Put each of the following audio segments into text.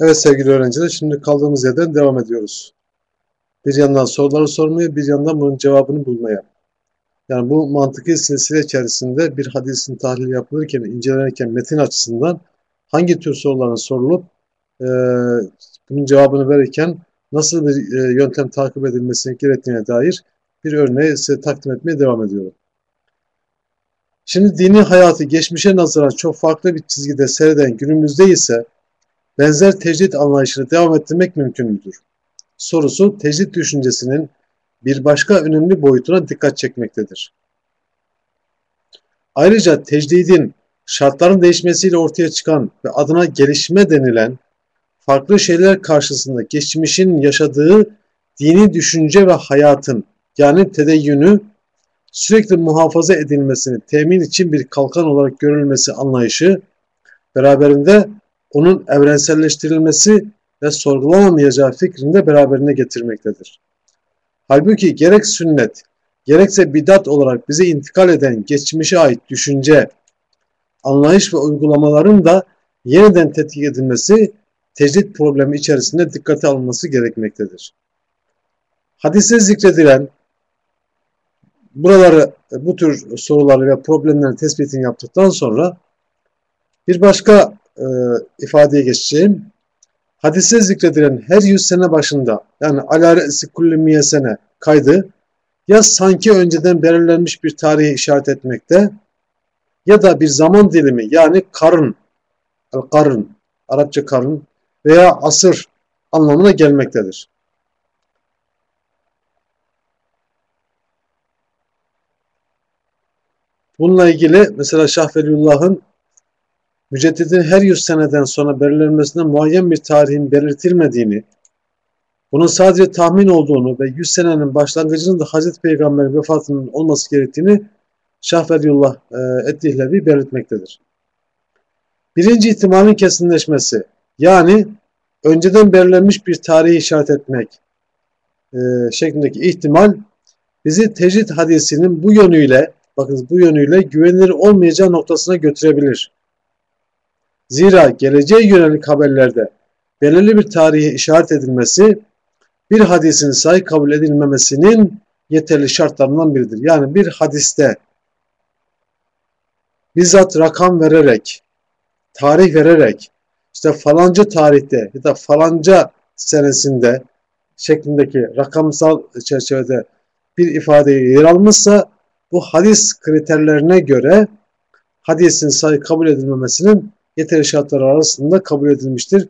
Evet sevgili öğrenciler şimdi kaldığımız yerden devam ediyoruz. Bir yandan soruları sormaya bir yandan bunun cevabını bulmaya. Yani bu mantıki silsile içerisinde bir hadisin tahlili yapılırken, incelenirken metin açısından hangi tür soruların sorulup e, bunun cevabını verirken nasıl bir e, yöntem takip edilmesine gerektiğine dair bir örneği size takdim etmeye devam ediyorum. Şimdi dini hayatı geçmişe nazaran çok farklı bir çizgide seyreden günümüzde ise benzer tecrit anlayışını devam ettirmek mümkün müdür? Sorusu tecrit düşüncesinin bir başka önemli boyutuna dikkat çekmektedir. Ayrıca tecdidin şartların değişmesiyle ortaya çıkan ve adına gelişme denilen farklı şeyler karşısında geçmişin yaşadığı dini düşünce ve hayatın yani tedeyyünü sürekli muhafaza edilmesini temin için bir kalkan olarak görülmesi anlayışı beraberinde onun evrenselleştirilmesi ve sorgulanamayacağı fikrini de beraberine getirmektedir. Halbuki gerek sünnet, gerekse bidat olarak bize intikal eden geçmişe ait düşünce, anlayış ve uygulamaların da yeniden tetkik edilmesi tecrit problemi içerisinde dikkate alınması gerekmektedir. Hadise zikredilen buraları bu tür soruları ve problemlerin tespitini yaptıktan sonra bir başka e, ifadeye geçeceğim. Hadise zikredilen her yüz sene başında yani alaresi kulli sene kaydı ya sanki önceden belirlenmiş bir tarihi işaret etmekte ya da bir zaman dilimi yani karın, karın, Arapça karın veya asır anlamına gelmektedir. Bununla ilgili mesela Şah Veliullah'ın müceddidin her yüz seneden sonra belirlenmesine muayyen bir tarihin belirtilmediğini, bunun sadece tahmin olduğunu ve yüz senenin başlangıcının da Hazreti Peygamber'in vefatının olması gerektiğini Şah Veliullah e, Eddihlevi belirtmektedir. Birinci ihtimalin kesinleşmesi yani önceden belirlenmiş bir tarihi işaret etmek e, şeklindeki ihtimal bizi tecrit hadisinin bu yönüyle bakınız bu yönüyle güvenilir olmayacağı noktasına götürebilir. Zira geleceğe yönelik haberlerde belirli bir tarihe işaret edilmesi bir hadisin sahih kabul edilmemesinin yeterli şartlarından biridir. Yani bir hadiste bizzat rakam vererek, tarih vererek, işte falanca tarihte ya da falanca senesinde şeklindeki rakamsal çerçevede bir ifadeye yer almışsa bu hadis kriterlerine göre hadisin sayı kabul edilmemesinin yeteri şartlar arasında kabul edilmiştir.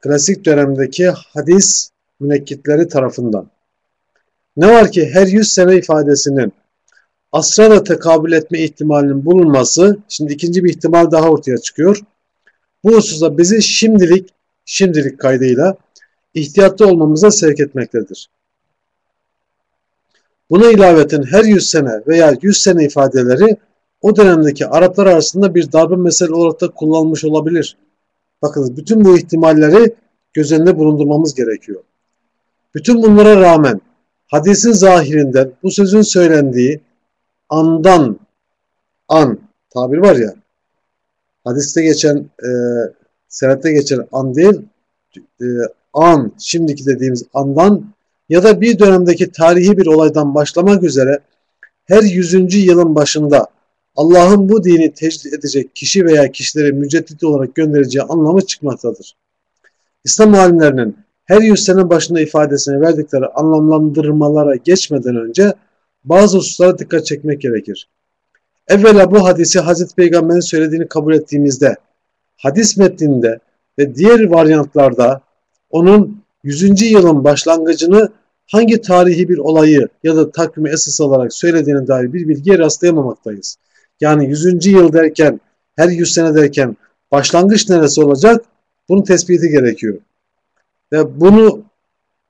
Klasik dönemdeki hadis münekkitleri tarafından. Ne var ki her 100 sene ifadesinin asra da tekabül etme ihtimalinin bulunması, şimdi ikinci bir ihtimal daha ortaya çıkıyor. Bu hususta bizi şimdilik, şimdilik kaydıyla ihtiyatlı olmamıza sevk etmektedir. Buna ilaveten her 100 sene veya 100 sene ifadeleri o dönemdeki Araplar arasında bir darbe mesele olarak da kullanılmış olabilir. Bakınız bütün bu ihtimalleri göz önünde bulundurmamız gerekiyor. Bütün bunlara rağmen hadisin zahirinden bu sözün söylendiği andan an tabir var ya hadiste geçen e, senette geçen an değil e, an şimdiki dediğimiz andan ya da bir dönemdeki tarihi bir olaydan başlamak üzere her yüzüncü yılın başında Allah'ın bu dini tecdit edecek kişi veya kişileri müceddit olarak göndereceği anlamı çıkmaktadır. İslam alimlerinin her yüz sene başında ifadesini verdikleri anlamlandırmalara geçmeden önce bazı hususlara dikkat çekmek gerekir. Evvela bu hadisi Hazreti Peygamber'in söylediğini kabul ettiğimizde hadis metninde ve diğer varyantlarda onun 100. yılın başlangıcını hangi tarihi bir olayı ya da takvimi esas olarak söylediğine dair bir bilgiye rastlayamamaktayız. Yani 100. yıl derken, her 100 sene derken başlangıç neresi olacak? Bunun tespiti gerekiyor. Ve bunu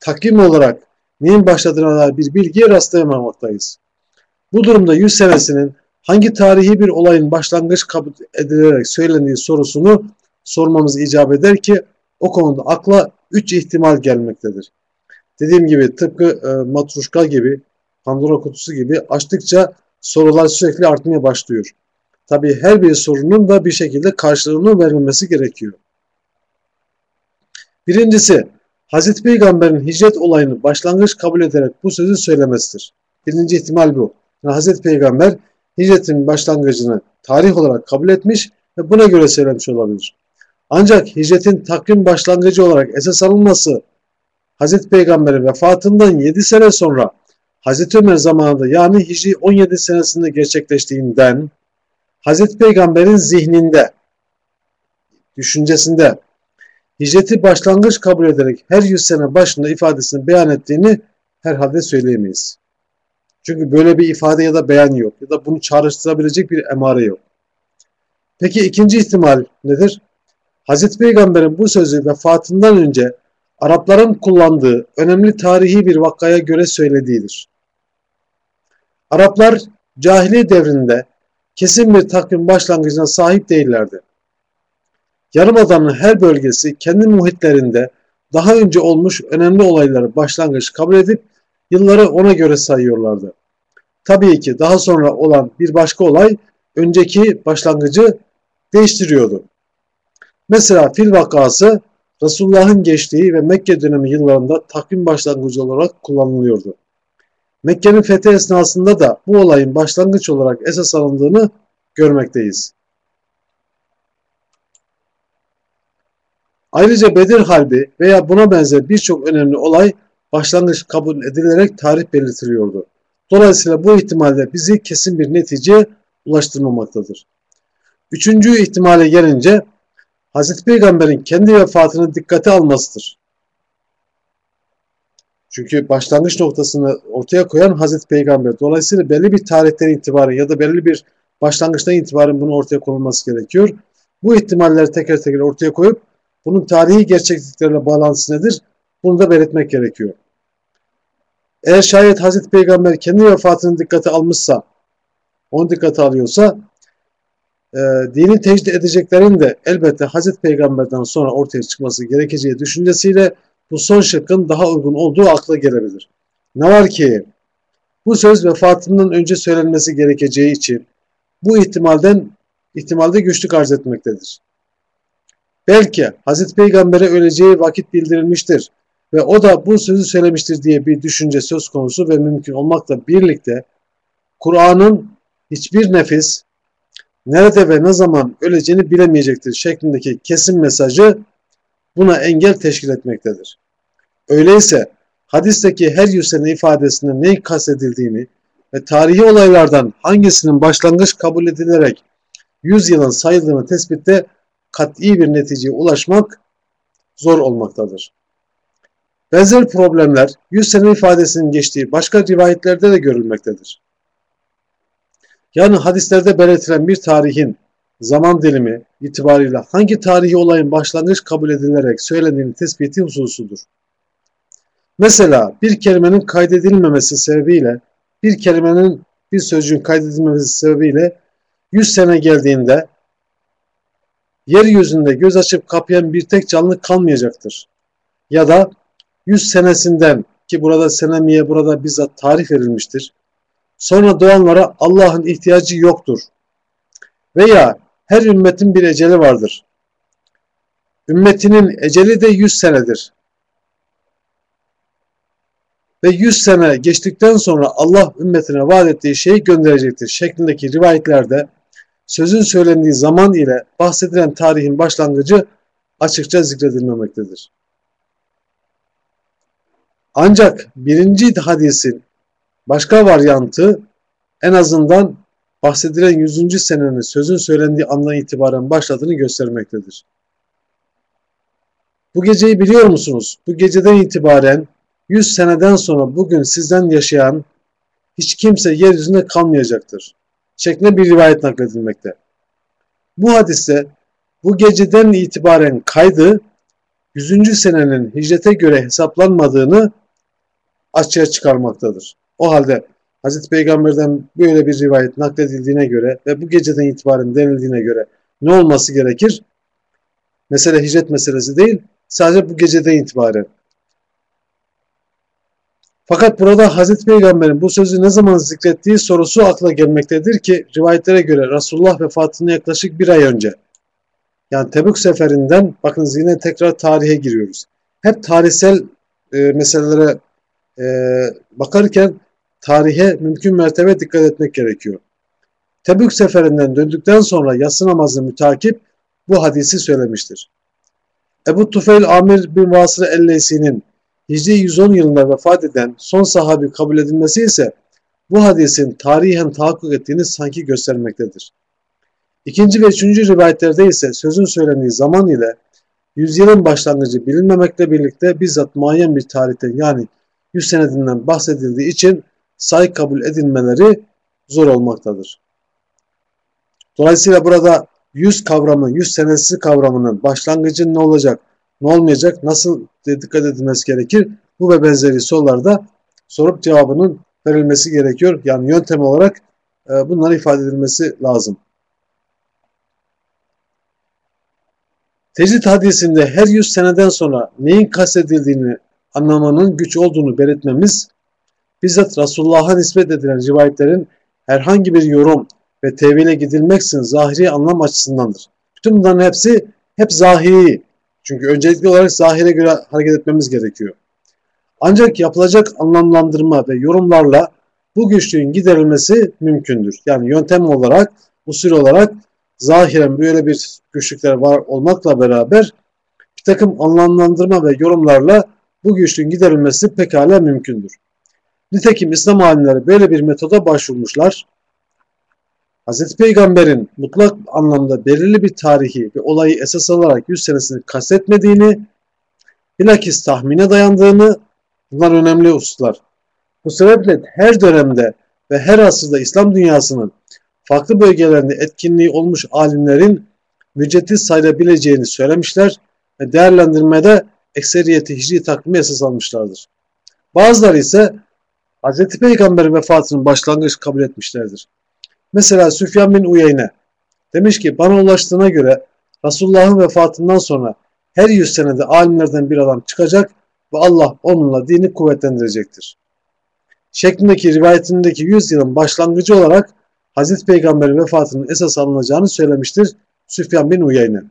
takvim olarak neyin başladığına dair bir bilgiye rastlayamamaktayız. Bu durumda 100 senesinin hangi tarihi bir olayın başlangıç kabul edilerek söylendiği sorusunu sormamız icap eder ki o konuda akla 3 ihtimal gelmektedir. Dediğim gibi tıpkı e, matruşka gibi, Pandora kutusu gibi açtıkça sorular sürekli artmaya başlıyor. Tabii her bir sorunun da bir şekilde karşılığını verilmesi gerekiyor. Birincisi, Hazreti Peygamber'in hicret olayını başlangıç kabul ederek bu sözü söylemesidir. Birinci ihtimal bu. Yani Hazreti Peygamber hicretin başlangıcını tarih olarak kabul etmiş ve buna göre söylemiş olabilir. Ancak hicretin takvim başlangıcı olarak esas alınması Hazreti Peygamber'in vefatından 7 sene sonra Hazreti Ömer zamanında yani Hicri 17 senesinde gerçekleştiğinden Hazreti Peygamber'in zihninde, düşüncesinde hicreti başlangıç kabul ederek her yüz sene başında ifadesini beyan ettiğini herhalde söyleyemeyiz. Çünkü böyle bir ifade ya da beyan yok ya da bunu çağrıştırabilecek bir emare yok. Peki ikinci ihtimal nedir? Hazreti Peygamber'in bu sözü vefatından önce Arapların kullandığı önemli tarihi bir vakaya göre söylediğidir. Araplar cahili devrinde kesin bir takvim başlangıcına sahip değillerdi. Yarımadanın her bölgesi kendi muhitlerinde daha önce olmuş önemli olayları başlangıç kabul edip yılları ona göre sayıyorlardı. Tabii ki daha sonra olan bir başka olay önceki başlangıcı değiştiriyordu. Mesela fil vakası Resulullah'ın geçtiği ve Mekke dönemi yıllarında takvim başlangıcı olarak kullanılıyordu. Mekke'nin fethi esnasında da bu olayın başlangıç olarak esas alındığını görmekteyiz. Ayrıca Bedir Harbi veya buna benzer birçok önemli olay başlangıç kabul edilerek tarih belirtiliyordu. Dolayısıyla bu ihtimalle bizi kesin bir neticeye ulaştırmamaktadır. Üçüncü ihtimale gelince Hazreti Peygamber'in kendi vefatını dikkate almasıdır. Çünkü başlangıç noktasını ortaya koyan Hazreti Peygamber. Dolayısıyla belli bir tarihten itibaren ya da belli bir başlangıçtan itibaren bunu ortaya konulması gerekiyor. Bu ihtimalleri teker teker ortaya koyup bunun tarihi gerçekliklerle bağlantısı nedir? Bunu da belirtmek gerekiyor. Eğer şayet Hazreti Peygamber kendi vefatını dikkate almışsa, onu dikkate alıyorsa, e, dini tecdit edeceklerin de elbette Hazreti Peygamber'den sonra ortaya çıkması gerekeceği düşüncesiyle bu son şıkkın daha uygun olduğu akla gelebilir. Ne var ki bu söz vefatından önce söylenmesi gerekeceği için bu ihtimalden ihtimalde güçlük arz etmektedir. Belki Hazreti Peygamber'e öleceği vakit bildirilmiştir ve o da bu sözü söylemiştir diye bir düşünce söz konusu ve mümkün olmakla birlikte Kur'an'ın hiçbir nefis nerede ve ne zaman öleceğini bilemeyecektir şeklindeki kesin mesajı buna engel teşkil etmektedir. Öyleyse hadisteki her yüzsene ifadesinde neyi kastedildiğini ve tarihi olaylardan hangisinin başlangıç kabul edilerek 100 yılın sayıldığını tespitte kat'i bir neticeye ulaşmak zor olmaktadır. Benzer problemler 100 sene ifadesinin geçtiği başka rivayetlerde de görülmektedir. Yani hadislerde belirtilen bir tarihin zaman dilimi itibariyle hangi tarihi olayın başlangıç kabul edilerek söylendiğini tespiti hususudur. Mesela bir kelimenin kaydedilmemesi sebebiyle bir kelimenin bir sözcüğün kaydedilmemesi sebebiyle 100 sene geldiğinde yeryüzünde göz açıp kapayan bir tek canlı kalmayacaktır. Ya da 100 senesinden ki burada senemiye burada bizzat tarih verilmiştir. Sonra doğanlara Allah'ın ihtiyacı yoktur. Veya her ümmetin bir eceli vardır. Ümmetinin eceli de 100 senedir. Ve 100 sene geçtikten sonra Allah ümmetine vaat ettiği şeyi gönderecektir şeklindeki rivayetlerde sözün söylendiği zaman ile bahsedilen tarihin başlangıcı açıkça zikredilmemektedir. Ancak birinci hadisin başka varyantı en azından bahsedilen 100. senenin sözün söylendiği andan itibaren başladığını göstermektedir. Bu geceyi biliyor musunuz? Bu geceden itibaren 100 seneden sonra bugün sizden yaşayan hiç kimse yeryüzünde kalmayacaktır. Şeklinde bir rivayet nakledilmekte. Bu hadiste bu geceden itibaren kaydı 100. senenin hicrete göre hesaplanmadığını açığa çıkarmaktadır. O halde Hazreti Peygamber'den böyle bir rivayet nakledildiğine göre ve bu geceden itibaren denildiğine göre ne olması gerekir? Mesele hicret meselesi değil, sadece bu geceden itibaren. Fakat burada Hazreti Peygamber'in bu sözü ne zaman zikrettiği sorusu akla gelmektedir ki rivayetlere göre Resulullah vefatına yaklaşık bir ay önce. Yani Tebük seferinden bakın yine tekrar tarihe giriyoruz. hep tarihsel e, meselelere e, bakarken tarihe mümkün mertebe dikkat etmek gerekiyor. Tebük seferinden döndükten sonra yatsı namazı mütakip bu hadisi söylemiştir. Ebu Tufeil Amir bin Vasır Elleysi'nin Hicri 110 yılında vefat eden son sahabi kabul edilmesi ise bu hadisin tarihen tahakkuk ettiğini sanki göstermektedir. İkinci ve üçüncü rivayetlerde ise sözün söylendiği zaman ile yüzyılın başlangıcı bilinmemekle birlikte bizzat muayyen bir tarihten yani 100 senedinden bahsedildiği için say kabul edilmeleri zor olmaktadır. Dolayısıyla burada 100 kavramı, 100 senesi kavramının başlangıcı ne olacak, ne olmayacak, nasıl dikkat edilmesi gerekir? Bu ve benzeri sorularda sorup cevabının verilmesi gerekiyor. Yani yöntem olarak e, bunları ifade edilmesi lazım. Tecrid hadisinde her 100 seneden sonra neyin kastedildiğini anlamanın güç olduğunu belirtmemiz, bizzat Resulullah'a nispet edilen rivayetlerin herhangi bir yorum ve tevhile gidilmeksizin zahiri anlam açısındandır. Bütün bunların hepsi hep zahiri. Çünkü öncelikli olarak zahire göre hareket etmemiz gerekiyor. Ancak yapılacak anlamlandırma ve yorumlarla bu güçlüğün giderilmesi mümkündür. Yani yöntem olarak, usul olarak zahiren böyle bir güçlükler var olmakla beraber bir takım anlamlandırma ve yorumlarla bu güçlüğün giderilmesi pekala mümkündür. Nitekim İslam alimleri böyle bir metoda başvurmuşlar. Hz. Peygamber'in mutlak anlamda belirli bir tarihi ve olayı esas alarak 100 senesini kastetmediğini, bilakis tahmine dayandığını, bunlar önemli hususlar. Bu sebeple her dönemde ve her asırda İslam dünyasının farklı bölgelerinde etkinliği olmuş alimlerin müceddit sayılabileceğini söylemişler ve değerlendirmede ekseriyeti hicri takvimi esas almışlardır. Bazıları ise Hz. Peygamber'in vefatının başlangıç kabul etmişlerdir. Mesela Süfyan bin Uyeyne demiş ki bana ulaştığına göre Resulullah'ın vefatından sonra her yüz senede alimlerden bir adam çıkacak ve Allah onunla dini kuvvetlendirecektir. Şeklindeki rivayetindeki yüz yılın başlangıcı olarak Hazreti Peygamber'in vefatının esas alınacağını söylemiştir Süfyan bin Uyeyne.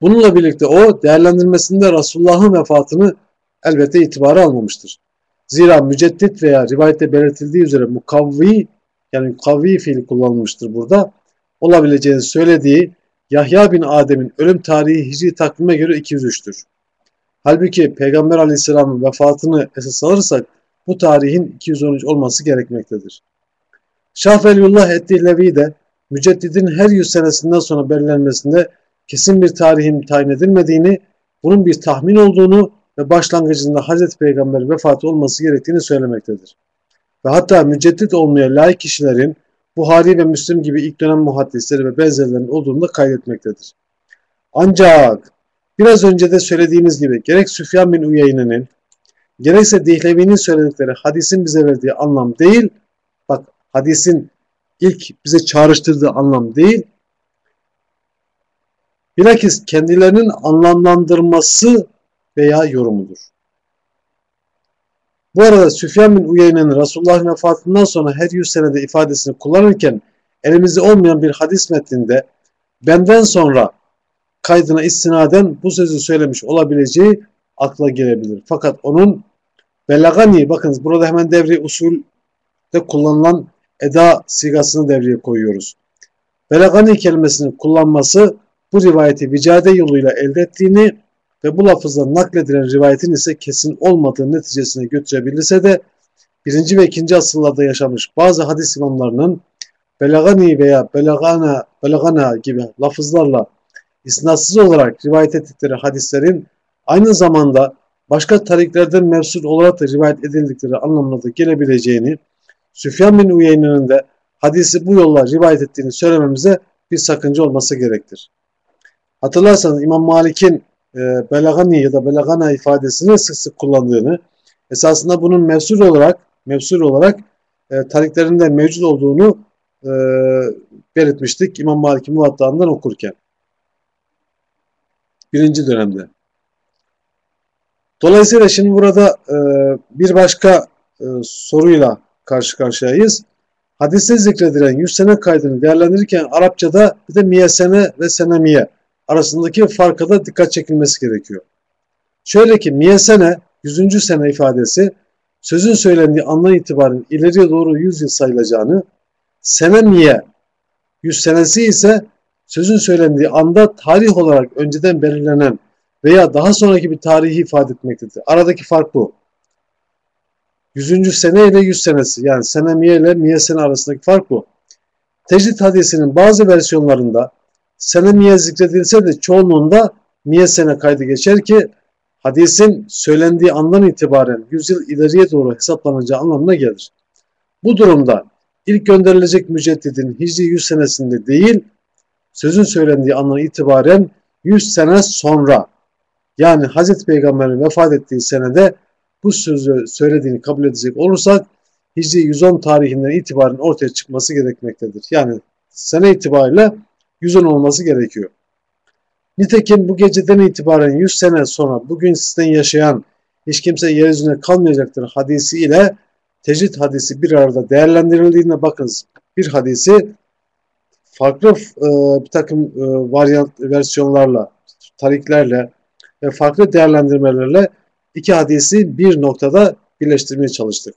Bununla birlikte o değerlendirmesinde Resulullah'ın vefatını elbette itibara almamıştır. Zira müceddit veya rivayette belirtildiği üzere mukavvi yani kavvi fiil kullanılmıştır burada. Olabileceğini söylediği Yahya bin Adem'in ölüm tarihi hicri takvime göre 203'tür. Halbuki Peygamber aleyhisselamın vefatını esas alırsak bu tarihin 213 olması gerekmektedir. Şah Veliyullah Eddihlevi de müceddidin her yüz senesinden sonra belirlenmesinde kesin bir tarihin tayin edilmediğini, bunun bir tahmin olduğunu ve başlangıcında Hazreti Peygamber vefatı olması gerektiğini söylemektedir ve hatta müceddit olmaya layık kişilerin Buhari ve Müslim gibi ilk dönem muhaddisleri ve benzerlerinin olduğunu da kaydetmektedir. Ancak biraz önce de söylediğimiz gibi gerek Süfyan bin Uyeyne'nin gerekse Dihlevi'nin söyledikleri hadisin bize verdiği anlam değil, bak hadisin ilk bize çağrıştırdığı anlam değil, bilakis kendilerinin anlamlandırması veya yorumudur. Bu arada Süfyan bin Uyeyne'nin Resulullah'ın vefatından sonra her yüz senede ifadesini kullanırken elimizde olmayan bir hadis metninde benden sonra kaydına istinaden bu sözü söylemiş olabileceği akla gelebilir. Fakat onun belagani bakınız burada hemen devri usulde kullanılan eda sigasını devreye koyuyoruz. Belagani kelimesini kullanması bu rivayeti vicade yoluyla elde ettiğini ve bu lafızla nakledilen rivayetin ise kesin olmadığı neticesine götürebilirse de birinci ve ikinci asırlarda yaşamış bazı hadis imamlarının belagani veya belagana, belagana gibi lafızlarla isnatsız olarak rivayet ettikleri hadislerin aynı zamanda başka tariklerden mevsul olarak da rivayet edildikleri anlamına da gelebileceğini, Süfyan bin Uyeyne'nin de hadisi bu yolla rivayet ettiğini söylememize bir sakınca olması gerektir. Hatırlarsanız İmam Malik'in e, belagani ya da belagana ifadesini sık sık kullandığını, esasında bunun mevsul olarak mevsul olarak e, tariklerinde mevcut olduğunu e, belirtmiştik İmam Malik'in Muvatta'ından okurken. Birinci dönemde. Dolayısıyla şimdi burada e, bir başka e, soruyla karşı karşıyayız. Hadiste zikredilen 100 sene kaydını değerlendirirken Arapçada bir de miyesene ve senemiye arasındaki farka da dikkat çekilmesi gerekiyor. Şöyle ki miyesene 100. sene ifadesi sözün söylendiği andan itibaren ileriye doğru 100 yıl sayılacağını, sene miye 100 senesi ise sözün söylendiği anda tarih olarak önceden belirlenen veya daha sonraki bir tarihi ifade etmektedir. Aradaki fark bu. 100. sene ile 100 senesi yani sene miye ile miye sene arasındaki fark bu. Tecrid hadisinin bazı versiyonlarında sene miye zikredilse de çoğunluğunda miye sene kaydı geçer ki hadisin söylendiği andan itibaren 100 yıl ileriye doğru hesaplanacağı anlamına gelir. Bu durumda ilk gönderilecek müceddidin Hicri 100 senesinde değil, sözün söylendiği andan itibaren 100 sene sonra yani Hazreti Peygamber'in vefat ettiği senede bu sözü söylediğini kabul edecek olursak Hicri 110 tarihinden itibaren ortaya çıkması gerekmektedir. Yani sene itibariyle 110 olması gerekiyor. Nitekim bu geceden itibaren 100 sene sonra bugün sizden yaşayan hiç kimse yeryüzüne kalmayacaktır hadisi ile tecrit hadisi bir arada değerlendirildiğinde bakınız bir hadisi farklı e, bir takım e, varyant versiyonlarla, tariklerle ve farklı değerlendirmelerle iki hadisi bir noktada birleştirmeye çalıştık.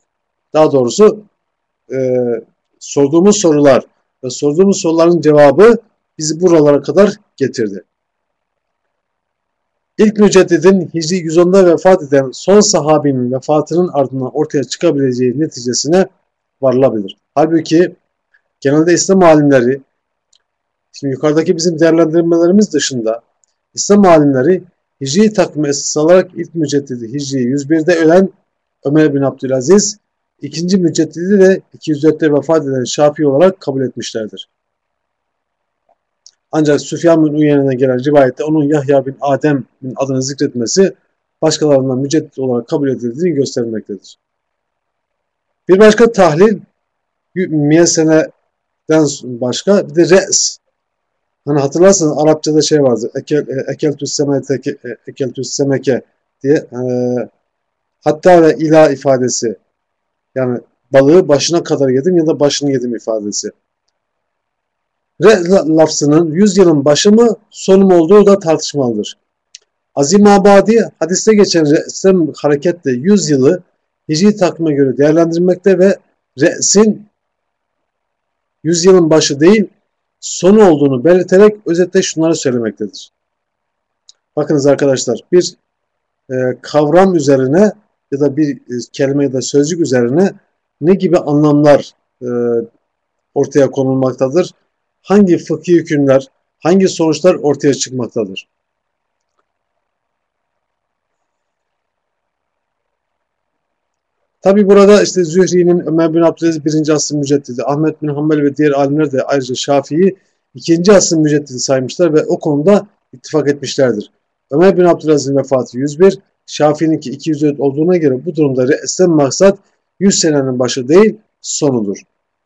Daha doğrusu e, sorduğumuz sorular ve sorduğumuz soruların cevabı bizi buralara kadar getirdi. İlk müceddidin Hicri 110'da vefat eden son sahabinin vefatının ardından ortaya çıkabileceği neticesine varılabilir. Halbuki genelde İslam alimleri, şimdi yukarıdaki bizim değerlendirmelerimiz dışında İslam alimleri Hicri takvimi esas alarak ilk müceddidi Hicri 101'de ölen Ömer bin Abdülaziz, ikinci müceddidi de 204'te vefat eden Şafii olarak kabul etmişlerdir. Ancak Süfyan bin Uyeyne'den gelen rivayette onun Yahya bin Adem bin adını zikretmesi başkalarından müceddit olarak kabul edildiğini göstermektedir. Bir başka tahlil Miyesene'den başka bir de Re's. Hani hatırlarsanız Arapçada şey vardı. Ekel, e, ekeltüs e, semeke diye e, hatta ve ila ifadesi yani balığı başına kadar yedim ya da başını yedim ifadesi. Re lafzının 100 yılın başı mı sonu mu olduğu da tartışmalıdır. Azim Abadi hadiste geçen re'sen hareketle 100 yılı hicri takvime göre değerlendirmekte ve re'sin 100 yılın başı değil sonu olduğunu belirterek özetle şunları söylemektedir. Bakınız arkadaşlar bir e, kavram üzerine ya da bir e, kelime ya da sözcük üzerine ne gibi anlamlar e, ortaya konulmaktadır? Hangi fıkhi hükümler, hangi sonuçlar ortaya çıkmaktadır? Tabi burada işte Zühri'nin Ömer bin Abdülaziz birinci asrın müceddidi, Ahmet bin Hanbel ve diğer alimler de ayrıca Şafii'yi ikinci asrın müceddidi saymışlar ve o konuda ittifak etmişlerdir. Ömer bin Abdülaziz'in vefatı 101, Şafii'ninki 204 olduğuna göre bu durumda resmen maksat 100 senenin başı değil sonudur.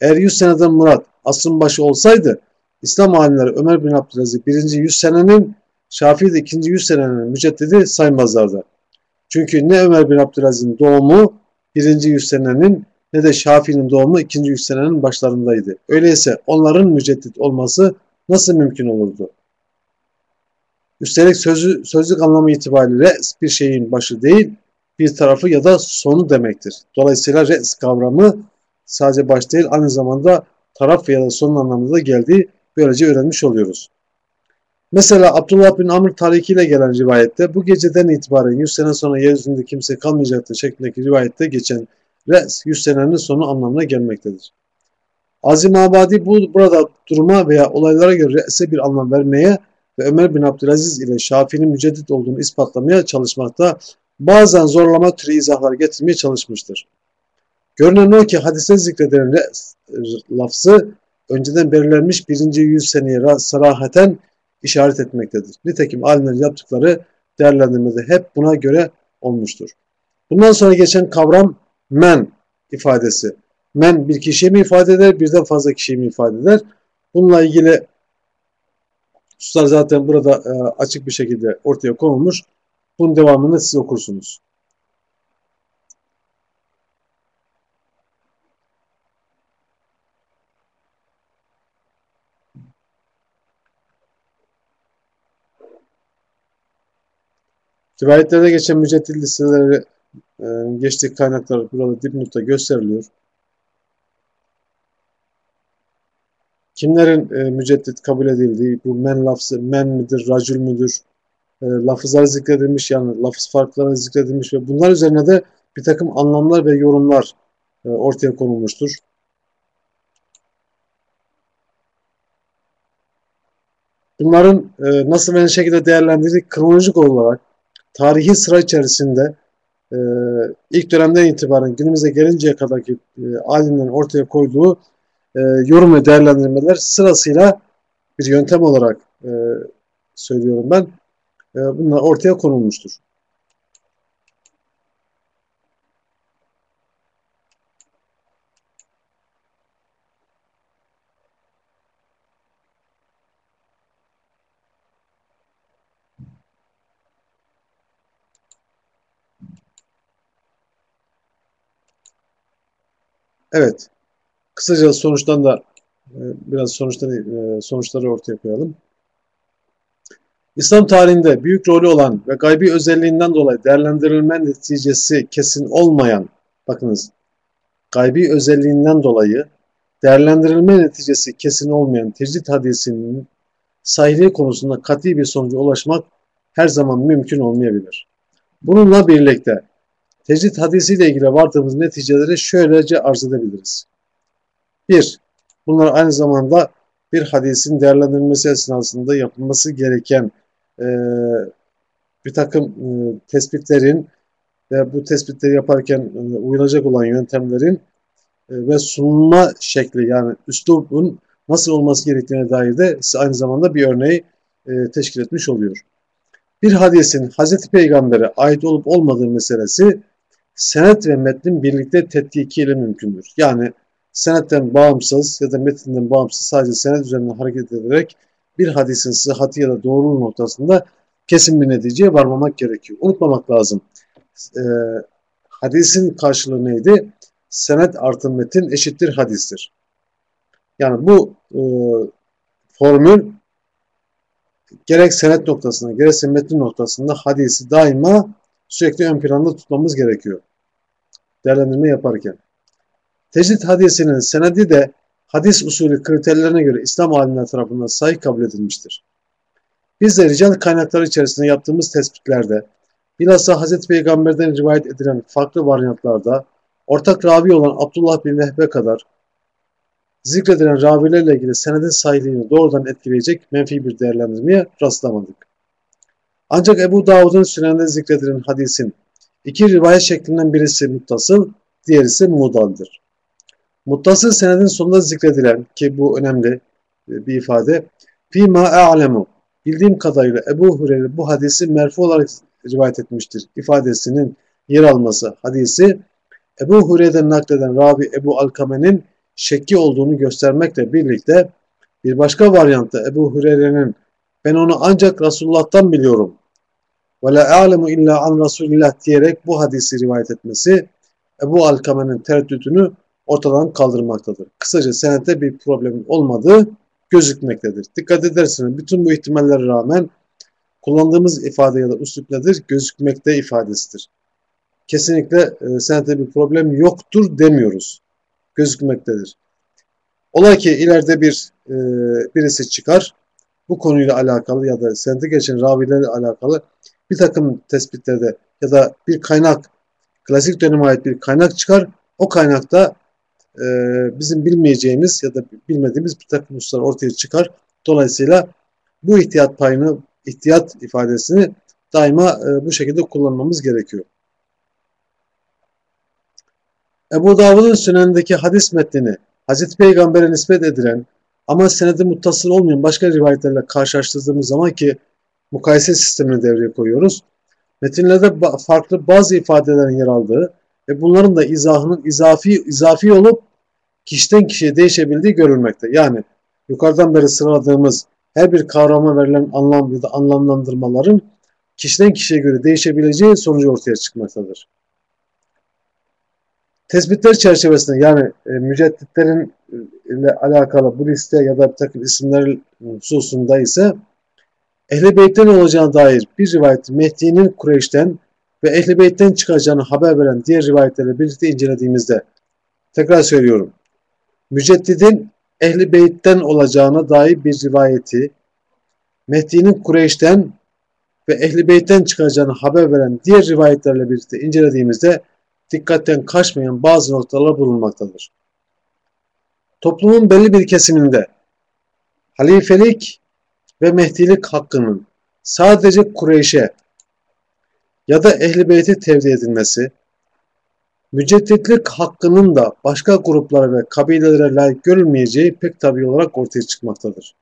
Eğer 100 seneden murat asrın başı olsaydı İslam alimleri Ömer bin Abdülaziz birinci 100 senenin Şafii de ikinci 100 senenin müceddidi saymazlardı. Çünkü ne Ömer bin Abdülaziz'in doğumu birinci 100 senenin ne de Şafii'nin doğumu ikinci 100 senenin başlarındaydı. Öyleyse onların müceddit olması nasıl mümkün olurdu? Üstelik sözü, sözlük anlamı itibariyle bir şeyin başı değil, bir tarafı ya da sonu demektir. Dolayısıyla res kavramı sadece baş değil aynı zamanda taraf ya da son anlamında geldiği böylece öğrenmiş oluyoruz. Mesela Abdullah bin Amr tarihiyle gelen rivayette bu geceden itibaren 100 sene sonra yeryüzünde kimse kalmayacaktır şeklindeki rivayette geçen res 100 senenin sonu anlamına gelmektedir. Azim Abadi bu, burada duruma veya olaylara göre re'se bir anlam vermeye ve Ömer bin Abdülaziz ile Şafii'nin müceddit olduğunu ispatlamaya çalışmakta bazen zorlama türü izahlar getirmeye çalışmıştır. Görünen o ki hadise zikredilen lafzı önceden belirlenmiş birinci yüz seneye sarahaten işaret etmektedir. Nitekim alimlerin yaptıkları değerlendirmede hep buna göre olmuştur. Bundan sonra geçen kavram men ifadesi. Men bir kişiyi mi ifade eder, birden fazla kişiyi mi ifade eder? Bununla ilgili hususlar zaten burada e, açık bir şekilde ortaya konulmuş. Bunun devamını siz okursunuz. Rivayetlerde geçen müceddit listeleri e, geçtiği kaynaklar burada dipnotta gösteriliyor. Kimlerin e, müceddit kabul edildiği, bu men lafzı, men midir, racül müdür, e, lafızlar zikredilmiş yani lafız farkları zikredilmiş ve bunlar üzerine de bir takım anlamlar ve yorumlar e, ortaya konulmuştur. Bunların e, nasıl ve şekilde değerlendirildiği kronolojik olarak tarihi sıra içerisinde e, ilk dönemden itibaren günümüze gelinceye kadarki e, alimlerin ortaya koyduğu e, yorum ve değerlendirmeler sırasıyla bir yöntem olarak e, söylüyorum ben. E, bunlar ortaya konulmuştur. Evet. Kısaca sonuçtan da e, biraz sonuçları, e, sonuçları ortaya koyalım. İslam tarihinde büyük rolü olan ve gaybi özelliğinden dolayı değerlendirilme neticesi kesin olmayan, bakınız, gaybi özelliğinden dolayı değerlendirilme neticesi kesin olmayan tecrit hadisinin sahiliği konusunda kat'i bir sonuca ulaşmak her zaman mümkün olmayabilir. Bununla birlikte tecrit hadisiyle ilgili vardığımız neticeleri şöylece arz edebiliriz. 1. Bunlar aynı zamanda bir hadisin değerlendirilmesi esnasında yapılması gereken e, bir takım e, tespitlerin ve bu tespitleri yaparken e, uyulacak olan yöntemlerin e, ve sunulma şekli yani üslubun nasıl olması gerektiğine dair de aynı zamanda bir örneği e, teşkil etmiş oluyor. Bir hadisin Hz. Peygamber'e ait olup olmadığı meselesi senet ve metnin birlikte tetkiki ile mümkündür. Yani senetten bağımsız ya da metinden bağımsız sadece senet üzerinden hareket ederek bir hadisin sıhhati ya da doğruluğu noktasında kesin bir neticeye varmamak gerekiyor. Unutmamak lazım. E, hadisin karşılığı neydi? Senet artı metin eşittir hadistir. Yani bu e, formül gerek senet noktasında gerekse metin noktasında hadisi daima sürekli ön planda tutmamız gerekiyor. Değerlendirme yaparken. Tecrid hadisinin senedi de hadis usulü kriterlerine göre İslam alimler tarafından sahih kabul edilmiştir. Biz de rical kaynakları içerisinde yaptığımız tespitlerde bilhassa Hz. Peygamber'den rivayet edilen farklı varyantlarda ortak ravi olan Abdullah bin Vehbe kadar zikredilen ravilerle ilgili senedin sahihliğini doğrudan etkileyecek menfi bir değerlendirmeye rastlamadık. Ancak Ebu Davud'un sünende zikredilen hadisin iki rivayet şeklinden birisi muttasıl, diğerisi mudaldır. Muttasıl senedin sonunda zikredilen ki bu önemli e, bir ifade. Fîmâ a'lemu bildiğim kadarıyla Ebu Hureyre bu hadisi merfu olarak rivayet etmiştir ifadesinin yer alması hadisi Ebu Hureyre'den nakleden Rabi Ebu Alkame'nin şekki olduğunu göstermekle birlikte bir başka varyantta Ebu Hureyre'nin ben onu ancak Resulullah'tan biliyorum ve la a'lemu illa an Resulillah diyerek bu hadisi rivayet etmesi Ebu Alkame'nin tereddütünü ortadan kaldırmaktadır. Kısaca senette bir problemin olmadığı gözükmektedir. Dikkat ederseniz bütün bu ihtimallere rağmen kullandığımız ifade ya da üslup nedir? Gözükmekte ifadesidir. Kesinlikle e, bir problem yoktur demiyoruz. Gözükmektedir. Olay ki ileride bir e, birisi çıkar bu konuyla alakalı ya da senete geçen ravilerle alakalı bir takım tespitlerde ya da bir kaynak klasik döneme ait bir kaynak çıkar. O kaynakta e, bizim bilmeyeceğimiz ya da bilmediğimiz bir takım hususlar ortaya çıkar. Dolayısıyla bu ihtiyat payını, ihtiyat ifadesini daima e, bu şekilde kullanmamız gerekiyor. Ebu Davud'un sünenindeki hadis metnini Hazreti Peygamber'e nispet edilen ama senedi muttasıl olmayan başka rivayetlerle karşılaştırdığımız zaman ki mukayese sistemini devreye koyuyoruz. Metinlerde farklı bazı ifadelerin yer aldığı ve bunların da izahının izafi, izafi olup kişiden kişiye değişebildiği görülmekte. Yani yukarıdan beri sıraladığımız her bir kavrama verilen anlam ya da anlamlandırmaların kişiden kişiye göre değişebileceği sonucu ortaya çıkmaktadır. Tespitler çerçevesinde yani e, mücedditlerin e, ile alakalı bu liste ya da bir takım isimler hususunda ise Ehl-i Beyt'ten olacağına dair bir rivayeti Mehdi'nin Kureyş'ten ve Ehl-i Beyt'ten çıkacağını haber veren diğer rivayetleri birlikte incelediğimizde tekrar söylüyorum. Müceddidin Ehl-i Beyt'ten olacağına dair bir rivayeti Mehdi'nin Kureyş'ten ve Ehl-i Beyt'ten çıkacağını haber veren diğer rivayetlerle birlikte incelediğimizde dikkatten kaçmayan bazı noktalar bulunmaktadır. Toplumun belli bir kesiminde halifelik ve mehdilik hakkının sadece Kureyş'e ya da Ehl-i Beyt'e tevdi edilmesi, mücedditlik hakkının da başka gruplara ve kabilelere layık görülmeyeceği pek tabi olarak ortaya çıkmaktadır.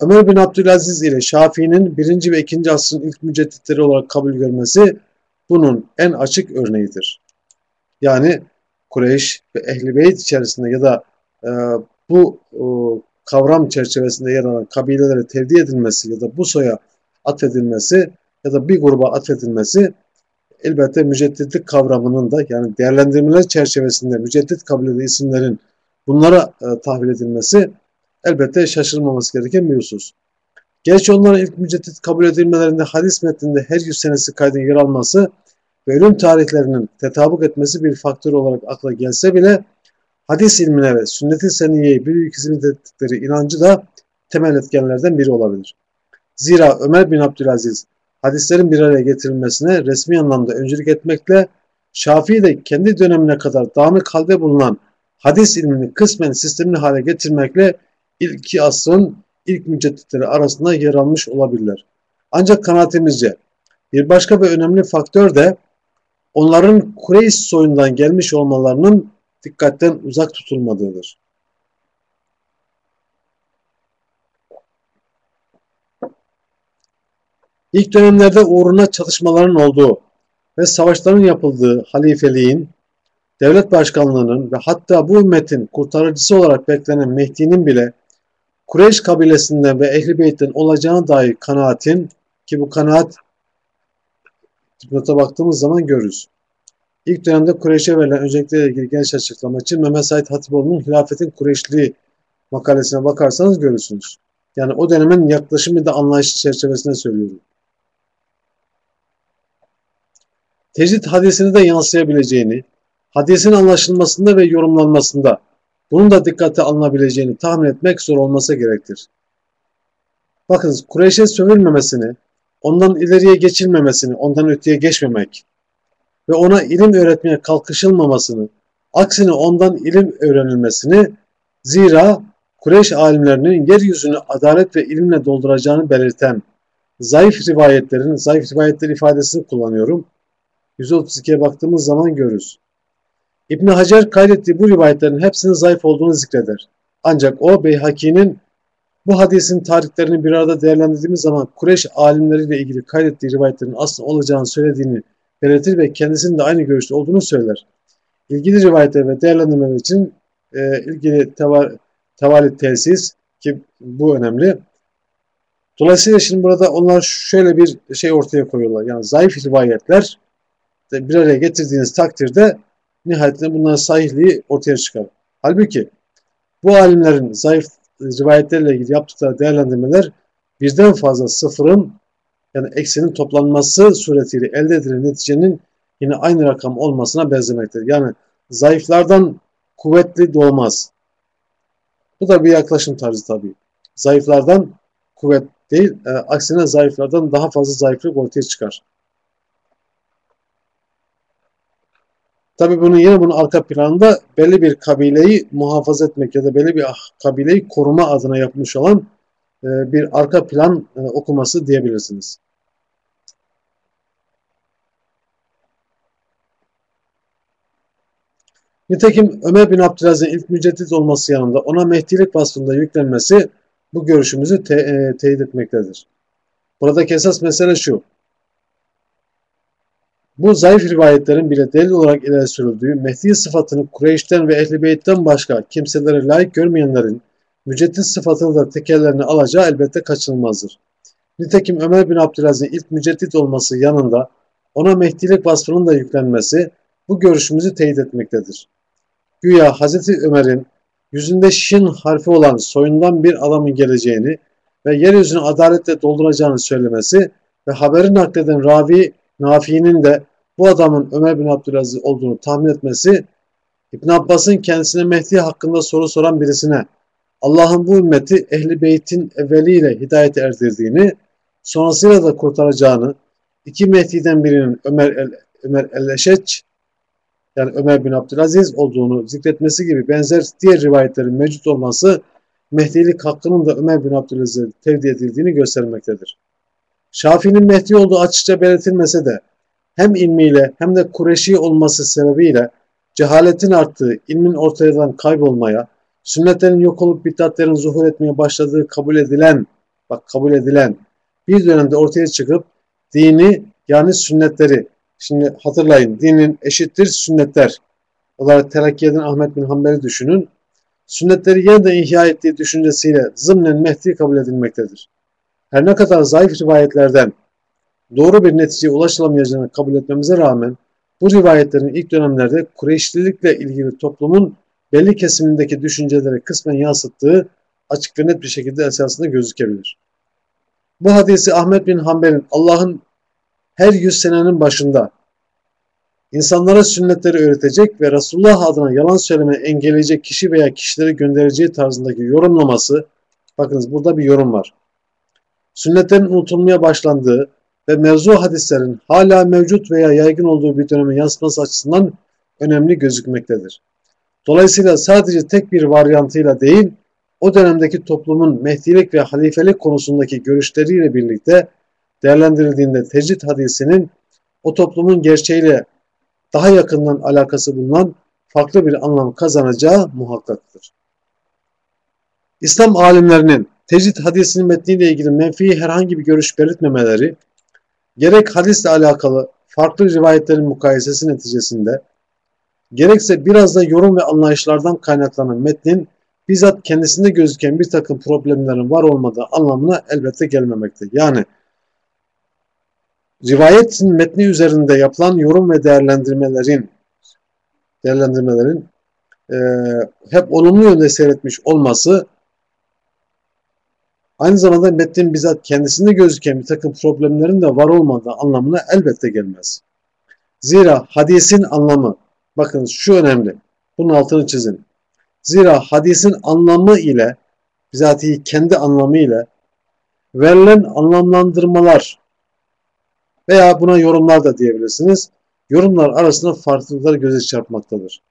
Ömer bin Abdülaziz ile Şafii'nin birinci ve ikinci asrın ilk mücedditleri olarak kabul görmesi bunun en açık örneğidir. Yani Kureyş ve Ehl-i Beyt içerisinde ya da e, bu e, kavram çerçevesinde yer alan kabilelere tevdi edilmesi ya da bu soya atfedilmesi ya da bir gruba atfedilmesi elbette mücedditlik kavramının da yani değerlendirmeler çerçevesinde müceddit kabul isimlerin bunlara e, tahvil edilmesi elbette şaşırılmaması gereken bir husus. Gerçi onların ilk müceddit kabul edilmelerinde hadis metninde her yüz senesi kaydın yer alması ve ölüm tarihlerinin tetabuk etmesi bir faktör olarak akla gelse bile hadis ilmine ve sünnet-i seniyeye büyük hizmet ettikleri inancı da temel etkenlerden biri olabilir. Zira Ömer bin Abdülaziz hadislerin bir araya getirilmesine resmi anlamda öncülük etmekle Şafii de kendi dönemine kadar dağınık halde bulunan hadis ilmini kısmen sistemli hale getirmekle ilk iki asrın ilk mücedditleri arasında yer almış olabilirler. Ancak kanaatimizce bir başka ve önemli faktör de onların Kureyş soyundan gelmiş olmalarının dikkatten uzak tutulmadığıdır. İlk dönemlerde uğruna çatışmaların olduğu ve savaşların yapıldığı halifeliğin, devlet başkanlığının ve hatta bu ümmetin kurtarıcısı olarak beklenen Mehdi'nin bile Kureyş kabilesinden ve Ehli Beyt'ten olacağına dair kanaatin ki bu kanaat dipnota baktığımız zaman görürüz. İlk dönemde Kureyş'e verilen önceliklerle ilgili genç açıklama için Mehmet Said Hatipoğlu'nun Hilafetin Kureyşliği makalesine bakarsanız görürsünüz. Yani o dönemin yaklaşımı da anlayışı çerçevesinde söylüyorum. Tecrit hadisini de yansıyabileceğini, hadisin anlaşılmasında ve yorumlanmasında bunun da dikkate alınabileceğini tahmin etmek zor olmasa gerektir. Bakınız Kureyş'e sövülmemesini, ondan ileriye geçilmemesini, ondan öteye geçmemek ve ona ilim öğretmeye kalkışılmamasını, aksine ondan ilim öğrenilmesini, zira Kureyş alimlerinin yeryüzünü adalet ve ilimle dolduracağını belirten zayıf rivayetlerin, zayıf rivayetler ifadesini kullanıyorum. 132'ye baktığımız zaman görürüz. İbn Hacer kaydettiği bu rivayetlerin hepsinin zayıf olduğunu zikreder. Ancak o Beyhaki'nin bu hadisin tarihlerini bir arada değerlendirdiğimiz zaman Kureyş alimleriyle ilgili kaydettiği rivayetlerin aslında olacağını söylediğini belirtir ve kendisinin de aynı görüşte olduğunu söyler. İlgili rivayetler ve değerlendirmeler için e, ilgili tevar, tevalit tesis ki bu önemli. Dolayısıyla şimdi burada onlar şöyle bir şey ortaya koyuyorlar. Yani zayıf rivayetler bir araya getirdiğiniz takdirde nihayetinde bunların sahihliği ortaya çıkar. Halbuki bu alimlerin zayıf rivayetlerle ilgili yaptıkları değerlendirmeler birden fazla sıfırın yani eksinin toplanması suretiyle elde edilen neticenin yine aynı rakam olmasına benzemektedir. Yani zayıflardan kuvvetli doğmaz. Bu da bir yaklaşım tarzı tabii. Zayıflardan kuvvet değil, e, aksine zayıflardan daha fazla zayıflık ortaya çıkar. Tabi bunun yine bunun arka planında belli bir kabileyi muhafaza etmek ya da belli bir kabileyi koruma adına yapmış olan bir arka plan e, okuması diyebilirsiniz. Nitekim Ömer bin Abdülaziz'in ilk müceddit olması yanında ona mehdilik vasfında yüklenmesi bu görüşümüzü te e, teyit etmektedir. Buradaki esas mesele şu. Bu zayıf rivayetlerin bile delil olarak ileri sürüldüğü Mehdi sıfatını Kureyş'ten ve Ehl-i Beyt'ten başka kimselere layık görmeyenlerin müceddit sıfatını da tekerlerine alacağı elbette kaçınılmazdır. Nitekim Ömer bin Abdülaziz'in ilk müceddit olması yanında ona Mehdilik vasfının da yüklenmesi bu görüşümüzü teyit etmektedir. Güya Hz. Ömer'in yüzünde şin harfi olan soyundan bir adamın geleceğini ve yeryüzünü adaletle dolduracağını söylemesi ve haberi nakleden Ravi Nafi'nin de bu adamın Ömer bin Abdülaziz olduğunu tahmin etmesi İbn Abbas'ın kendisine Mehdi hakkında soru soran birisine Allah'ın bu ümmeti ehli beytin evveliyle hidayete erdirdiğini, sonrasıyla da kurtaracağını, iki Mehdi'den birinin Ömer el, Ömer el-Eşeç yani Ömer bin Abdülaziz olduğunu zikretmesi gibi benzer diğer rivayetlerin mevcut olması Mehdilik hakkının da Ömer bin Abdülaziz'e tevdi edildiğini göstermektedir. Şafii'nin Mehdi olduğu açıkça belirtilmese de hem ilmiyle hem de Kureşi olması sebebiyle cehaletin arttığı, ilmin ortadan kaybolmaya, sünnetlerin yok olup bid'atlerin zuhur etmeye başladığı kabul edilen, bak kabul edilen bir dönemde ortaya çıkıp dini yani sünnetleri, şimdi hatırlayın dinin eşittir sünnetler olarak telakki eden Ahmet bin Hanbel'i düşünün. Sünnetleri yeniden ihya ettiği düşüncesiyle zımnen Mehdi kabul edilmektedir. Her ne kadar zayıf rivayetlerden doğru bir neticeye ulaşılamayacağını kabul etmemize rağmen bu rivayetlerin ilk dönemlerde Kureyşlilikle ilgili toplumun belli kesimindeki düşünceleri kısmen yansıttığı açık ve net bir şekilde esasında gözükebilir. Bu hadisi Ahmet bin Hanbel'in Allah'ın her yüz senenin başında insanlara sünnetleri öğretecek ve Resulullah adına yalan söylemeyi engelleyecek kişi veya kişileri göndereceği tarzındaki yorumlaması, bakınız burada bir yorum var. Sünnetlerin unutulmaya başlandığı ve mevzu hadislerin hala mevcut veya yaygın olduğu bir dönemin yansıması açısından önemli gözükmektedir. Dolayısıyla sadece tek bir varyantıyla değil, o dönemdeki toplumun mehdilik ve halifelik konusundaki görüşleriyle birlikte değerlendirildiğinde tecrit hadisinin o toplumun gerçeğiyle daha yakından alakası bulunan farklı bir anlam kazanacağı muhakkaktır. İslam alimlerinin tecrit hadisinin metniyle ilgili menfi herhangi bir görüş belirtmemeleri, gerek hadisle alakalı farklı rivayetlerin mukayesesi neticesinde, gerekse biraz da yorum ve anlayışlardan kaynaklanan metnin bizzat kendisinde gözüken bir takım problemlerin var olmadığı anlamına elbette gelmemekte. Yani rivayetin metni üzerinde yapılan yorum ve değerlendirmelerin değerlendirmelerin e, hep olumlu yönde seyretmiş olması aynı zamanda metnin bizzat kendisinde gözüken bir takım problemlerin de var olmadığı anlamına elbette gelmez. Zira hadisin anlamı, bakın şu önemli, bunun altını çizin. Zira hadisin anlamı ile, bizatihi kendi anlamı ile verilen anlamlandırmalar veya buna yorumlar da diyebilirsiniz. Yorumlar arasında farklılıklar göze çarpmaktadır.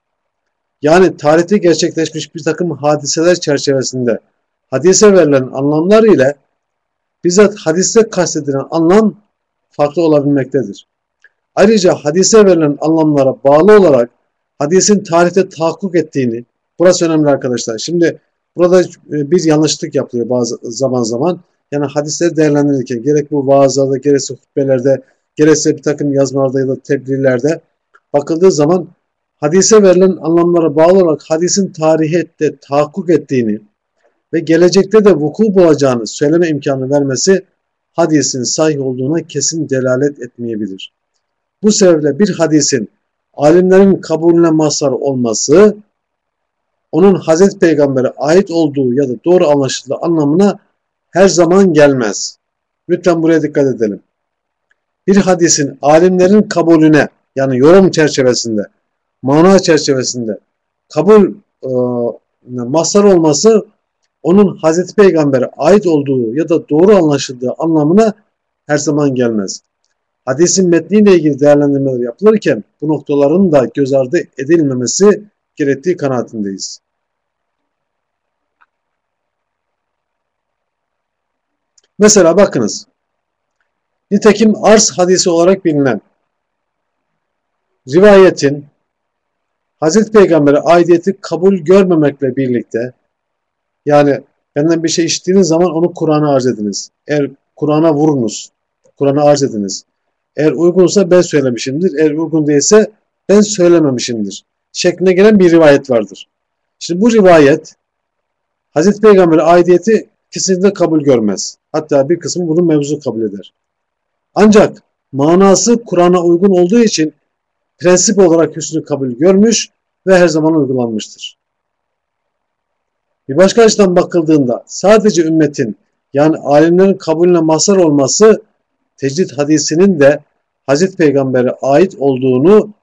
Yani tarihte gerçekleşmiş bir takım hadiseler çerçevesinde hadise verilen anlamlar ile bizzat hadiste kastedilen anlam farklı olabilmektedir. Ayrıca hadise verilen anlamlara bağlı olarak hadisin tarihte tahakkuk ettiğini, burası önemli arkadaşlar. Şimdi burada e, bir yanlışlık yapılıyor bazı zaman zaman. Yani hadisleri değerlendirirken gerek bu vaazlarda, gerekse hutbelerde, gerekse bir takım yazmalarda ya da tebliğlerde bakıldığı zaman hadise verilen anlamlara bağlı olarak hadisin tarihette tahakkuk ettiğini ve gelecekte de vuku bulacağını söyleme imkanı vermesi hadisin sahih olduğuna kesin delalet etmeyebilir. Bu sebeple bir hadisin alimlerin kabulüne mazhar olması onun Hazreti Peygamber'e ait olduğu ya da doğru anlaşıldığı anlamına her zaman gelmez. Lütfen buraya dikkat edelim. Bir hadisin alimlerin kabulüne yani yorum çerçevesinde, mana çerçevesinde kabul e, mazhar olması onun Hazreti Peygamber'e ait olduğu ya da doğru anlaşıldığı anlamına her zaman gelmez. Hadisin metniyle ilgili değerlendirmeler yapılırken bu noktaların da göz ardı edilmemesi gerektiği kanaatindeyiz. Mesela bakınız. Nitekim arz hadisi olarak bilinen rivayetin Hazreti Peygamber'e aidiyeti kabul görmemekle birlikte yani benden bir şey işittiğiniz zaman onu Kur'an'a arz ediniz. Eğer Kur'an'a vurunuz, Kur'an'a arz ediniz. Eğer uygunsa ben söylemişimdir. Eğer uygun değilse ben söylememişimdir. Şeklinde gelen bir rivayet vardır. Şimdi bu rivayet Hazreti Peygamber'e aidiyeti kesinlikle kabul görmez. Hatta bir kısmı bunu mevzu kabul eder. Ancak manası Kur'an'a uygun olduğu için prensip olarak hüsnü kabul görmüş ve her zaman uygulanmıştır. Bir başka açıdan bakıldığında sadece ümmetin yani alimlerin kabulüne mazhar olması tecrid hadisinin de Hazreti Peygamber'e ait olduğunu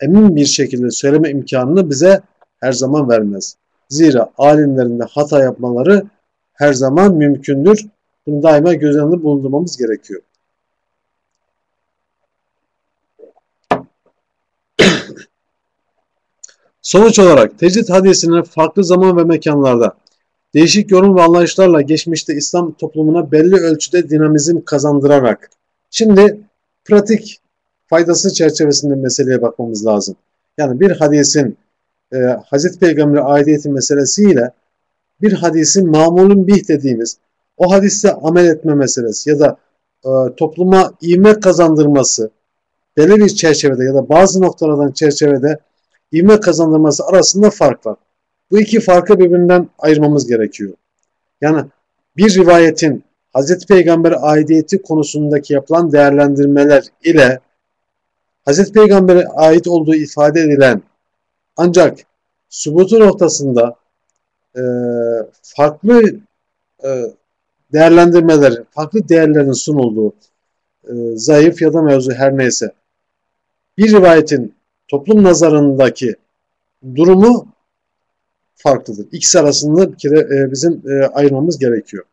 emin bir şekilde söyleme imkanını bize her zaman vermez. Zira alimlerin de hata yapmaları her zaman mümkündür. Bunu daima göz önünde bulundurmamız gerekiyor. Sonuç olarak tecrid hadisinin farklı zaman ve mekanlarda değişik yorum ve anlayışlarla geçmişte İslam toplumuna belli ölçüde dinamizm kazandırarak şimdi pratik faydası çerçevesinde meseleye bakmamız lazım. Yani bir hadisin e, Hazreti Peygamber'e aidiyeti meselesiyle bir hadisin mamulun bih dediğimiz o hadiste amel etme meselesi ya da e, topluma ivme kazandırması belirli bir çerçevede ya da bazı noktalardan çerçevede ivme kazandırması arasında fark var. Bu iki farkı birbirinden ayırmamız gerekiyor. Yani bir rivayetin Hazreti Peygamber aidiyeti konusundaki yapılan değerlendirmeler ile Hazreti Peygamber'e ait olduğu ifade edilen ancak subutu noktasında e, farklı e, değerlendirmelerin, farklı değerlerin sunulduğu e, zayıf ya da mevzu her neyse bir rivayetin toplum nazarındaki durumu farklıdır. İkisi arasında bir kere e, bizim e, ayırmamız gerekiyor.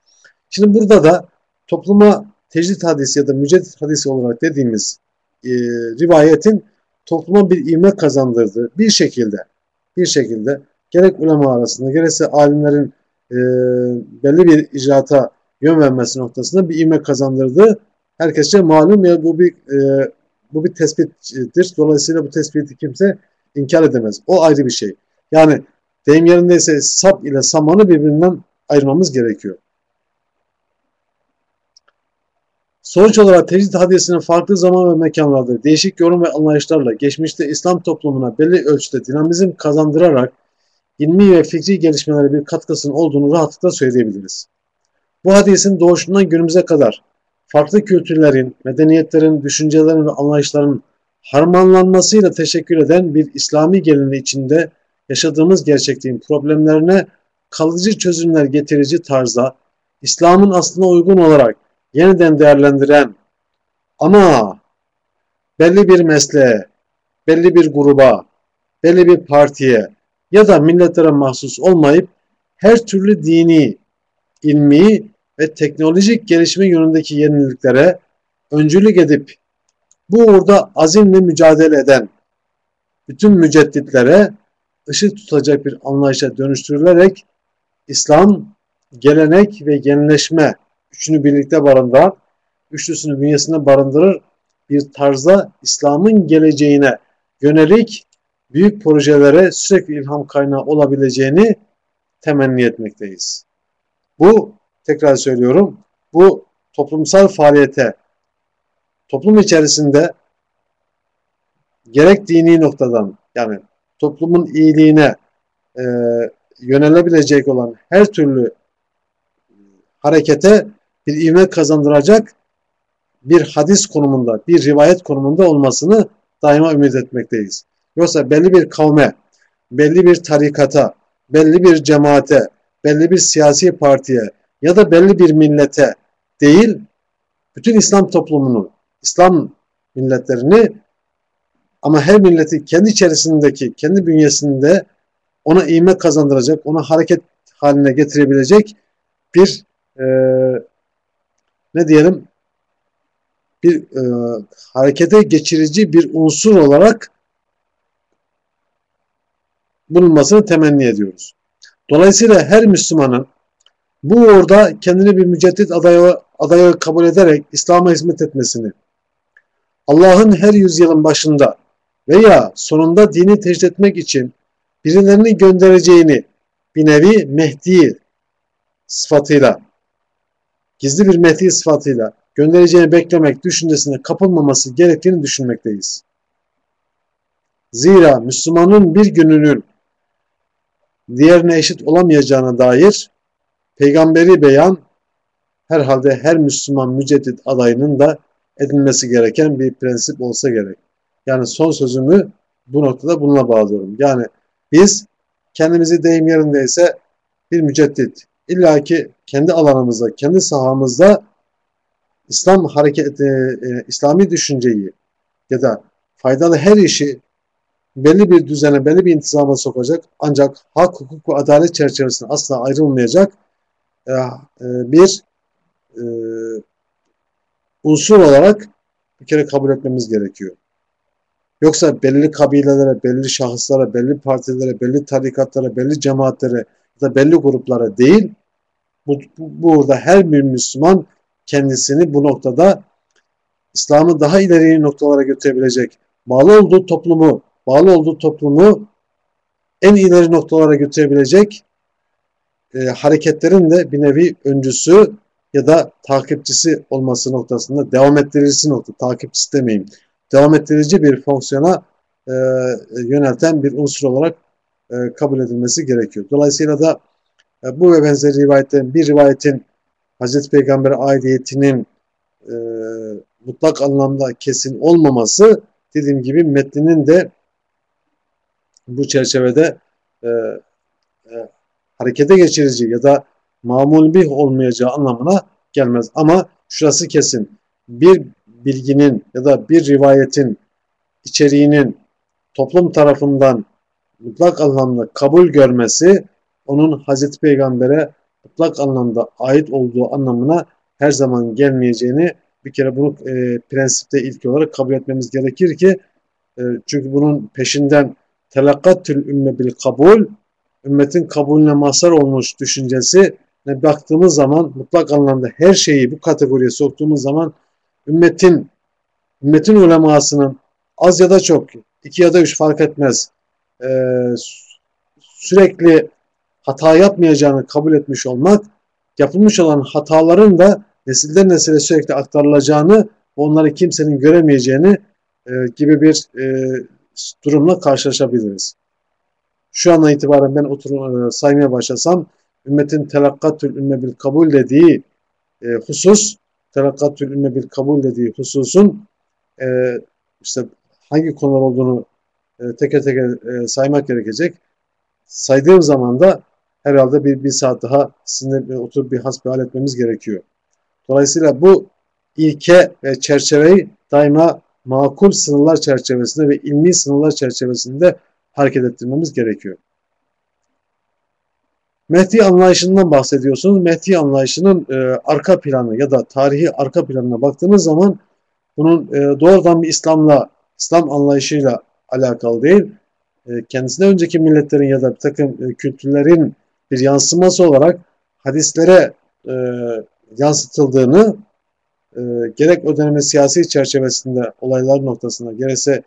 Şimdi burada da topluma tecrit hadisi ya da müceddit hadisi olarak dediğimiz e, rivayetin topluma bir ivme kazandırdığı bir şekilde bir şekilde gerek ulema arasında gerekse alimlerin e, belli bir icraata yön vermesi noktasında bir ivme kazandırdığı herkesçe malum ya bu bir e, bu bir tespittir. Dolayısıyla bu tespiti kimse inkar edemez. O ayrı bir şey. Yani deyim yerindeyse sap ile samanı birbirinden ayırmamız gerekiyor. Sonuç olarak tecrid hadisinin farklı zaman ve mekanlarda değişik yorum ve anlayışlarla geçmişte İslam toplumuna belli ölçüde dinamizm kazandırarak ilmi ve fikri gelişmelere bir katkısının olduğunu rahatlıkla söyleyebiliriz. Bu hadisin doğuşundan günümüze kadar farklı kültürlerin, medeniyetlerin, düşüncelerin ve anlayışların harmanlanmasıyla teşekkür eden bir İslami gelini içinde yaşadığımız gerçekliğin problemlerine kalıcı çözümler getirici tarzda İslam'ın aslına uygun olarak yeniden değerlendiren ama belli bir mesleğe, belli bir gruba, belli bir partiye ya da milletlere mahsus olmayıp her türlü dini, ilmi ve teknolojik gelişme yönündeki yeniliklere öncülük edip bu uğurda azimle mücadele eden bütün mücedditlere ışık tutacak bir anlayışa dönüştürülerek İslam, gelenek ve yenileşme üçünü birlikte barındıran, üçlüsünü bünyesinde barındırır bir tarzda İslam'ın geleceğine yönelik büyük projelere sürekli ilham kaynağı olabileceğini temenni etmekteyiz. Bu, tekrar söylüyorum, bu toplumsal faaliyete toplum içerisinde gerek dini noktadan yani toplumun iyiliğine e, yönelebilecek olan her türlü harekete bir ivme kazandıracak bir hadis konumunda, bir rivayet konumunda olmasını daima ümit etmekteyiz. Yoksa belli bir kavme, belli bir tarikata, belli bir cemaate, belli bir siyasi partiye ya da belli bir millete değil, bütün İslam toplumunu, İslam milletlerini ama her milleti kendi içerisindeki, kendi bünyesinde ona ivme kazandıracak, ona hareket haline getirebilecek bir e, ne diyelim bir e, harekete geçirici bir unsur olarak bulunmasını temenni ediyoruz. Dolayısıyla her Müslümanın bu uğurda kendini bir müceddit adayı, adayı kabul ederek İslam'a hizmet etmesini, Allah'ın her yüzyılın başında veya sonunda dini tecrid etmek için birilerini göndereceğini bir nevi Mehdi sıfatıyla gizli bir Mehdi sıfatıyla göndereceğini beklemek düşüncesine kapılmaması gerektiğini düşünmekteyiz. Zira Müslümanın bir gününün diğerine eşit olamayacağına dair peygamberi beyan herhalde her Müslüman müceddit adayının da edinmesi gereken bir prensip olsa gerek. Yani son sözümü bu noktada bununla bağlıyorum. Yani biz kendimizi deyim yerindeyse bir müceddit İlla ki kendi alanımızda, kendi sahamızda İslam hareketi, e, İslami düşünceyi ya da faydalı her işi belli bir düzene, belli bir intizama sokacak ancak hak, hukuk ve adalet çerçevesinde asla ayrılmayacak e, e, bir e, unsur olarak bir kere kabul etmemiz gerekiyor. Yoksa belli kabilelere, belli şahıslara, belli partilere, belli tarikatlara, belli cemaatlere da belli gruplara değil, bu, bu, burada her bir Müslüman kendisini bu noktada İslam'ı daha ileri noktalara götürebilecek, bağlı olduğu toplumu, bağlı olduğu toplumu en ileri noktalara götürebilecek e, hareketlerin de bir nevi öncüsü ya da takipçisi olması noktasında devam ettiricisi nokta, takipçisi demeyeyim, devam ettirici bir fonksiyona e, yönelten bir unsur olarak e, kabul edilmesi gerekiyor. Dolayısıyla da e, bu ve benzeri rivayetten bir rivayetin Hazreti Peygamber'e aidiyetinin e, mutlak anlamda kesin olmaması dediğim gibi metninin de bu çerçevede e, e, harekete geçirici ya da mamul bih olmayacağı anlamına gelmez. Ama şurası kesin. Bir bilginin ya da bir rivayetin içeriğinin toplum tarafından mutlak anlamda kabul görmesi onun Hazreti Peygamber'e mutlak anlamda ait olduğu anlamına her zaman gelmeyeceğini bir kere bunu e, prensipte ilk olarak kabul etmemiz gerekir ki e, çünkü bunun peşinden telakkattül ümme bil kabul ümmetin kabulüne mazhar olmuş düşüncesi ne baktığımız zaman mutlak anlamda her şeyi bu kategoriye soktuğumuz zaman ümmetin ümmetin ulemasının az ya da çok iki ya da üç fark etmez ee, sürekli hata yapmayacağını kabul etmiş olmak yapılmış olan hataların da nesilden nesile sürekli aktarılacağını onları kimsenin göremeyeceğini e, gibi bir e, durumla karşılaşabiliriz. Şu andan itibaren ben oturum, e, saymaya başlasam ümmetin telakkatül ümme bil kabul dediği e, husus telakkatül ümme bil kabul dediği hususun e, işte hangi konular olduğunu e, teker teker e, saymak gerekecek. Saydığım zaman da herhalde bir, bir saat daha sizinle oturup bir hasbihal etmemiz gerekiyor. Dolayısıyla bu ilke ve çerçeveyi daima makul sınırlar çerçevesinde ve ilmi sınırlar çerçevesinde hareket ettirmemiz gerekiyor. Mehdi anlayışından bahsediyorsunuz. Mehdi anlayışının e, arka planı ya da tarihi arka planına baktığınız zaman bunun e, doğrudan bir İslam'la, İslam anlayışıyla alakalı değil. E, kendisine önceki milletlerin ya da bir takım e, kültürlerin bir yansıması olarak hadislere e, yansıtıldığını gerek o dönemin siyasi çerçevesinde olaylar noktasında gerekse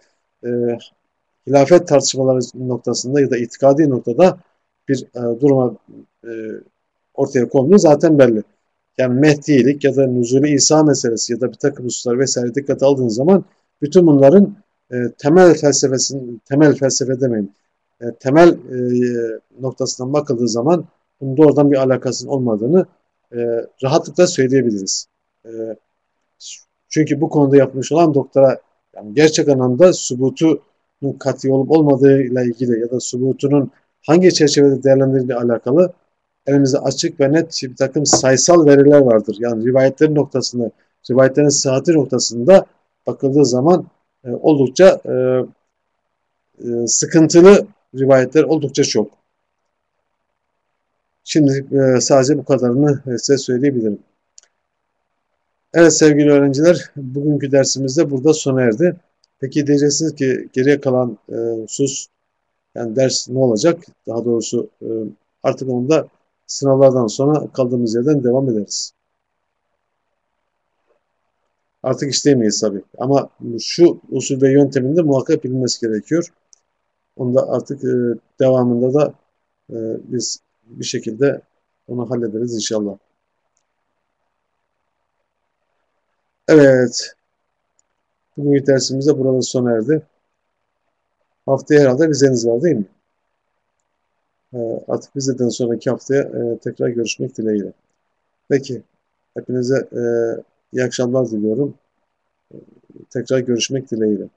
hilafet tartışmaları noktasında ya da itikadi noktada bir duruma ortaya konduğu zaten belli. Yani Mehdilik ya da Nuzuli İsa meselesi ya da bir takım hususlar vesaire dikkat aldığınız zaman bütün bunların e, temel felsefesinin temel felsefe demeyin e, temel e, noktasından bakıldığı zaman bunun doğrudan bir alakasının olmadığını rahatlıkla söyleyebiliriz. Çünkü bu konuda yapmış olan doktora yani gerçek anlamda subutunun kat'i olup olmadığı ile ilgili ya da subutunun hangi çerçevede değerlendirildiği alakalı elimizde açık ve net bir takım sayısal veriler vardır. Yani rivayetlerin noktasında, rivayetlerin sıhhati noktasında bakıldığı zaman e, oldukça e, e, sıkıntılı rivayetler oldukça çok. Şimdi e, sadece bu kadarını size söyleyebilirim. Evet sevgili öğrenciler, bugünkü dersimizde burada sona erdi. Peki diyeceksiniz ki geriye kalan e, husus, yani ders ne olacak? Daha doğrusu e, artık onu da sınavlardan sonra kaldığımız yerden devam ederiz. Artık işleyemeyiz tabii. Ama şu usul ve yönteminde muhakkak bilinmesi gerekiyor. Onu da artık e, devamında da e, biz bir şekilde onu hallederiz inşallah. Evet. Bugünkü dersimiz de burada sona erdi. Haftaya herhalde vizeniz var değil mi? E, artık vizeden sonraki haftaya e, tekrar görüşmek dileğiyle. Peki. Hepinize e, iyi akşamlar diliyorum. Tekrar görüşmek dileğiyle.